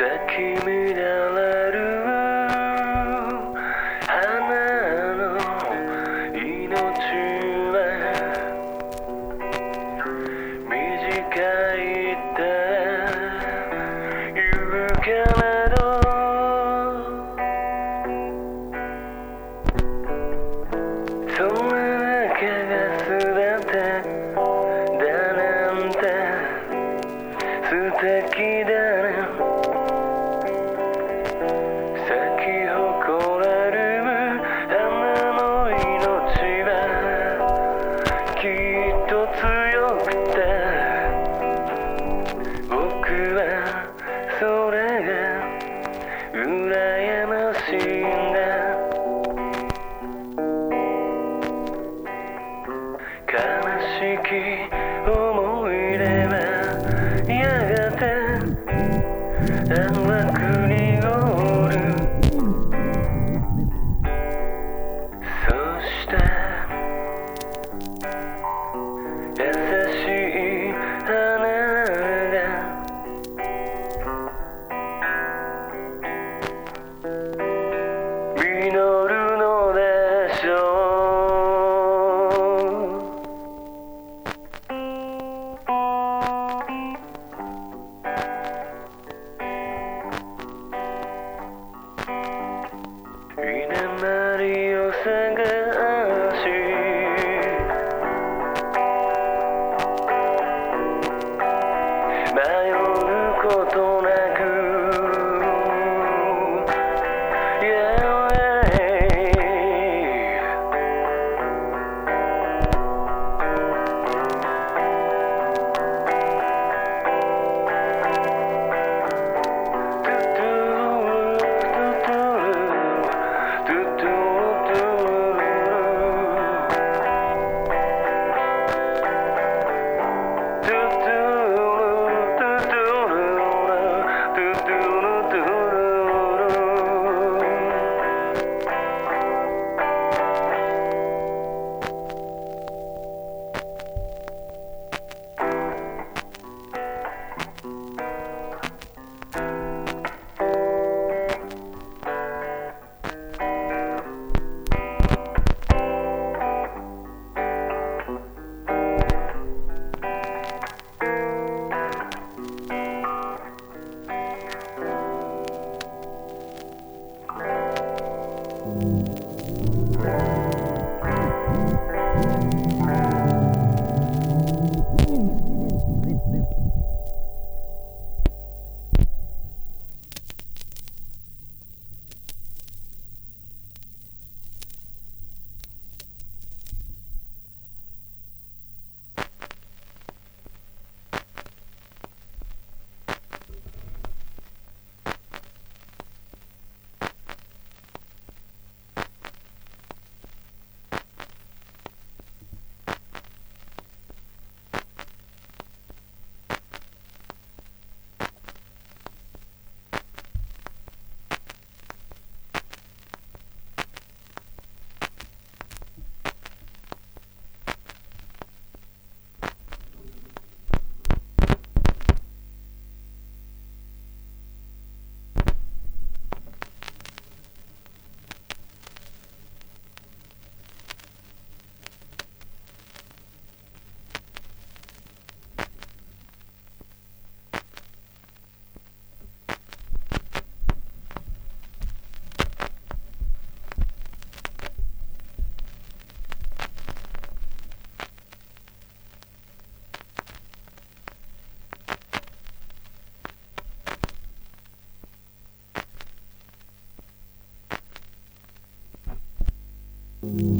That s'accumule un Woo! Thank you.